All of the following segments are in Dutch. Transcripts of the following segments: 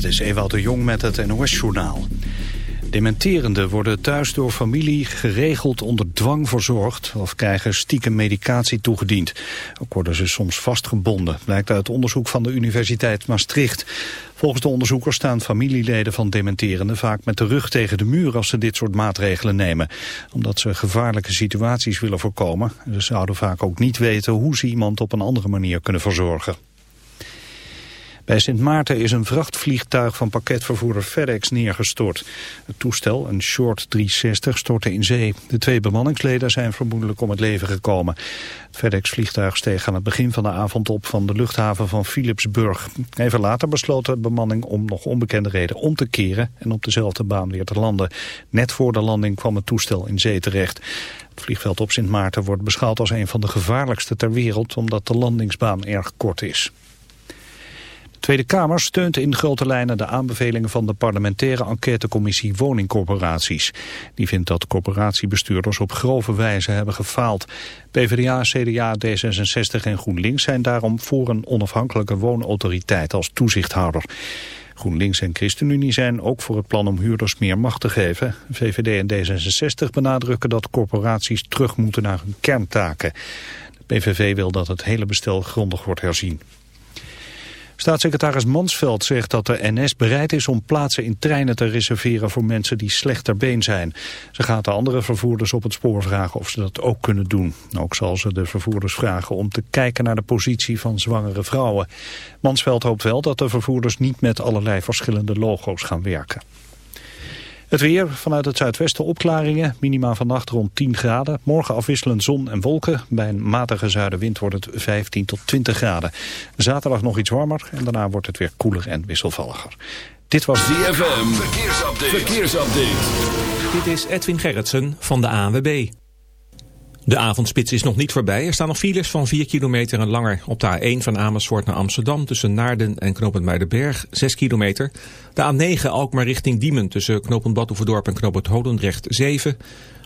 Dit is Ewout de Jong met het NOS-journaal. Dementerenden worden thuis door familie geregeld onder dwang verzorgd of krijgen stiekem medicatie toegediend. Ook worden ze soms vastgebonden, blijkt uit onderzoek van de Universiteit Maastricht. Volgens de onderzoekers staan familieleden van dementerenden vaak met de rug tegen de muur als ze dit soort maatregelen nemen. Omdat ze gevaarlijke situaties willen voorkomen. Ze zouden vaak ook niet weten hoe ze iemand op een andere manier kunnen verzorgen. Bij Sint Maarten is een vrachtvliegtuig van pakketvervoerder FedEx neergestort. Het toestel, een Short 360, stortte in zee. De twee bemanningsleden zijn vermoedelijk om het leven gekomen. Het FedEx-vliegtuig steeg aan het begin van de avond op van de luchthaven van Philipsburg. Even later besloot de bemanning om nog onbekende reden om te keren en op dezelfde baan weer te landen. Net voor de landing kwam het toestel in zee terecht. Het vliegveld op Sint Maarten wordt beschouwd als een van de gevaarlijkste ter wereld omdat de landingsbaan erg kort is. Tweede Kamer steunt in grote lijnen de aanbevelingen van de parlementaire enquêtecommissie woningcorporaties. Die vindt dat corporatiebestuurders op grove wijze hebben gefaald. PvdA, CDA, D66 en GroenLinks zijn daarom voor een onafhankelijke woonautoriteit als toezichthouder. GroenLinks en ChristenUnie zijn ook voor het plan om huurders meer macht te geven. VVD en D66 benadrukken dat corporaties terug moeten naar hun kerntaken. De PVV wil dat het hele bestel grondig wordt herzien. Staatssecretaris Mansveld zegt dat de NS bereid is om plaatsen in treinen te reserveren voor mensen die slechter been zijn. Ze gaat de andere vervoerders op het spoor vragen of ze dat ook kunnen doen. Ook zal ze de vervoerders vragen om te kijken naar de positie van zwangere vrouwen. Mansveld hoopt wel dat de vervoerders niet met allerlei verschillende logo's gaan werken. Het weer, vanuit het zuidwesten opklaringen, minima vannacht rond 10 graden. Morgen afwisselend zon en wolken. Bij een matige zuidenwind wordt het 15 tot 20 graden. Zaterdag nog iets warmer en daarna wordt het weer koeler en wisselvalliger. Dit was DFM, verkeersupdate. verkeersupdate. Dit is Edwin Gerritsen van de ANWB. De avondspits is nog niet voorbij. Er staan nog files van 4 kilometer en langer op de A1 van Amersfoort naar Amsterdam... tussen Naarden en Knopend Muidenberg, 6 kilometer. De A9 Alkmaar richting Diemen tussen Knopend Badhoevedorp en Knopend Holendrecht, 7.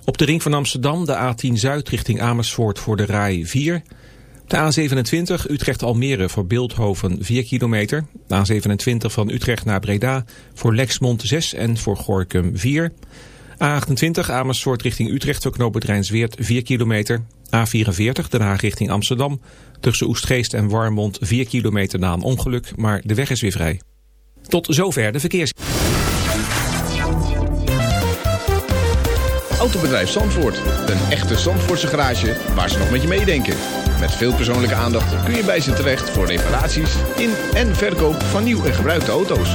Op de ring van Amsterdam de A10 Zuid richting Amersfoort voor de RAI 4. De A27 Utrecht-Almere voor Beeldhoven 4 kilometer. De A27 van Utrecht naar Breda voor Lexmond 6 en voor Gorkum 4 A28 Amersfoort richting Utrecht voor knooppunt Rijnsweert 4 kilometer. A44 Den Haag richting Amsterdam. Tussen Oestgeest en Warmond 4 kilometer na een ongeluk, maar de weg is weer vrij. Tot zover de verkeers. Autobedrijf Zandvoort. Een echte Zandvoortse garage waar ze nog met je meedenken. Met veel persoonlijke aandacht kun je bij ze terecht voor reparaties in en verkoop van nieuw en gebruikte auto's.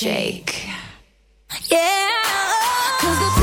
Shake, Yeah. 'Cause the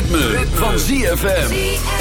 Ritme, van ZFM.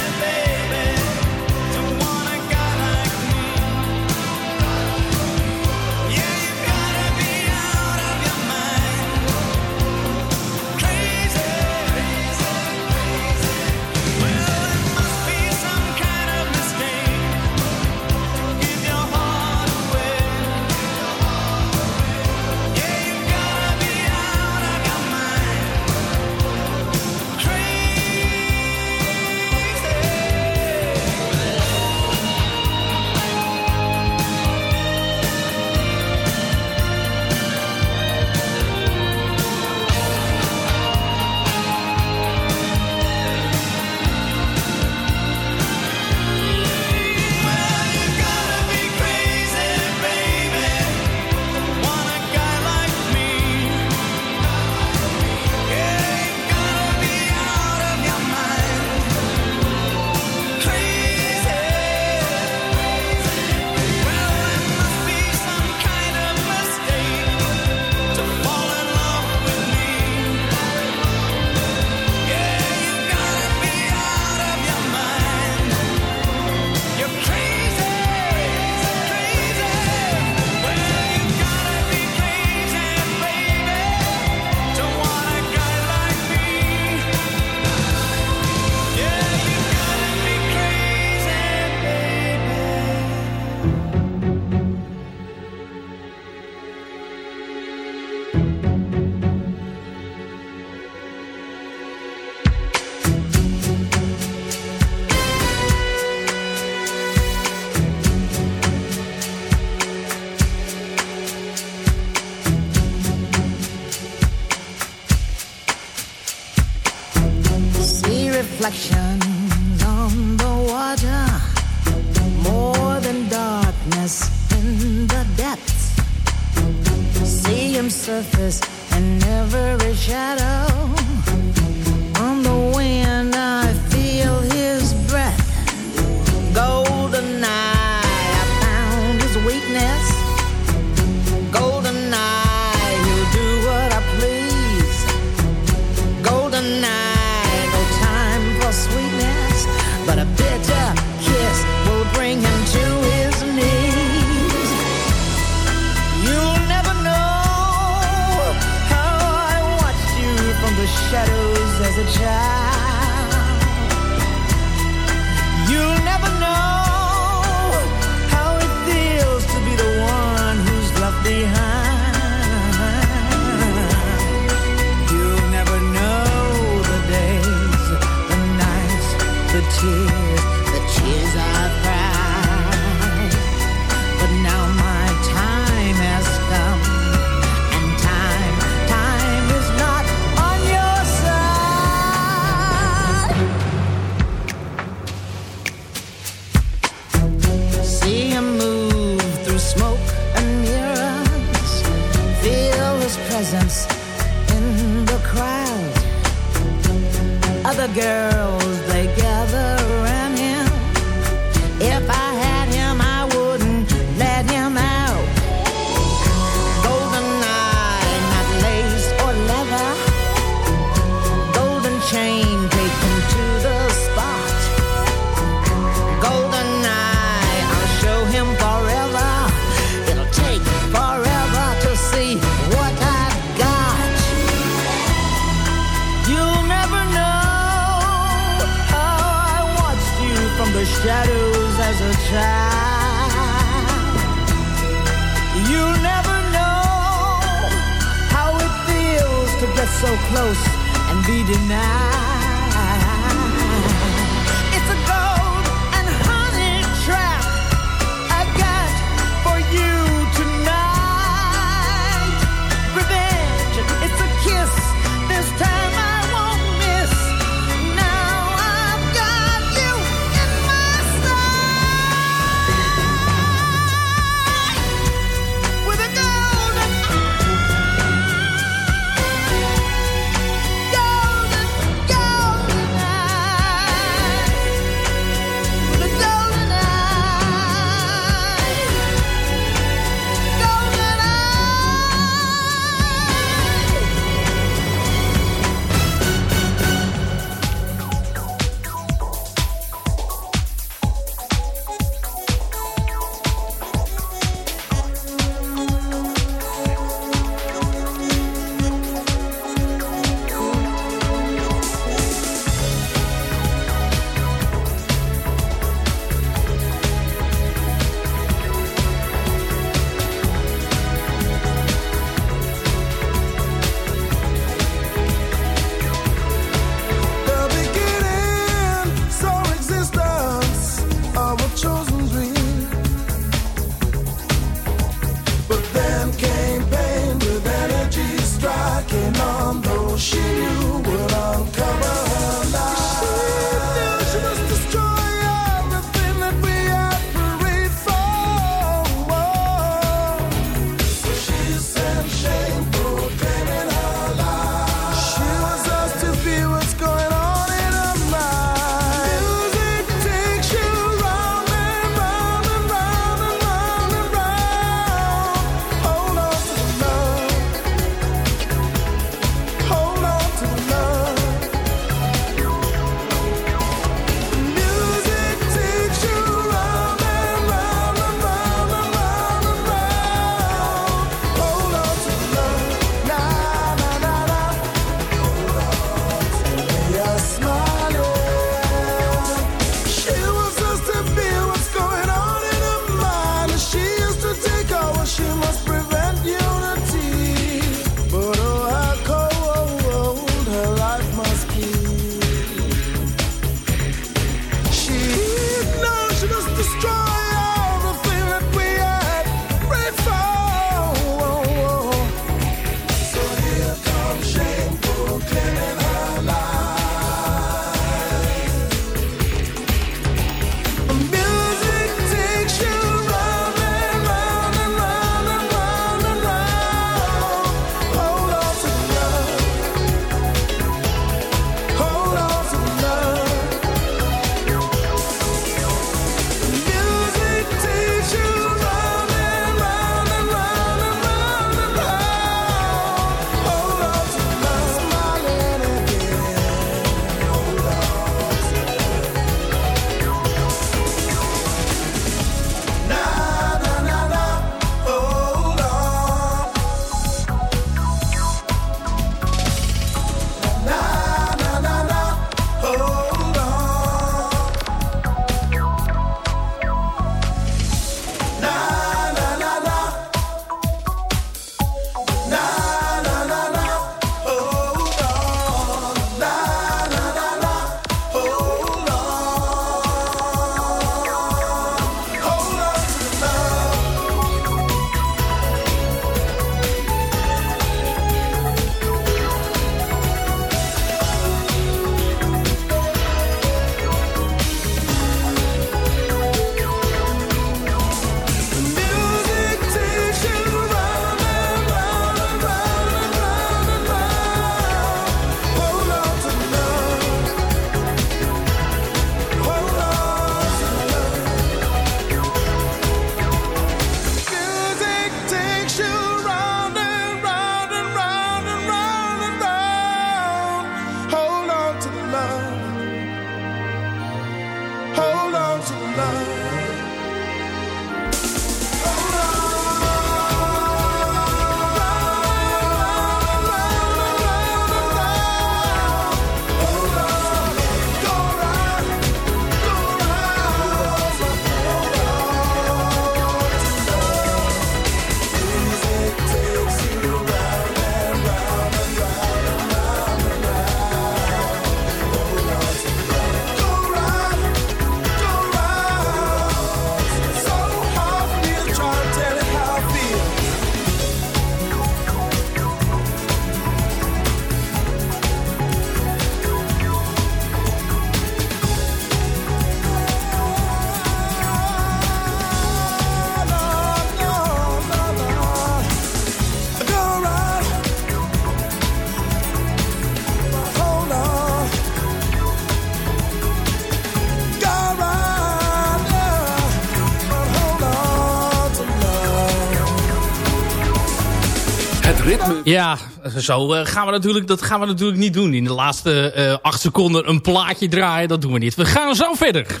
Ja, zo eh, gaan we natuurlijk, dat gaan we natuurlijk niet doen. In de laatste eh, acht seconden een plaatje draaien, dat doen we niet. We gaan zo verder.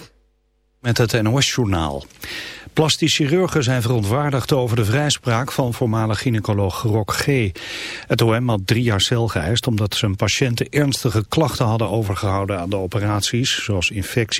Met het NOS-journaal. Plastisch chirurgen zijn verontwaardigd over de vrijspraak van voormalig gynaecoloog Rok G. Het OM had drie jaar cel geëist omdat zijn patiënten ernstige klachten hadden overgehouden aan de operaties, zoals infectie.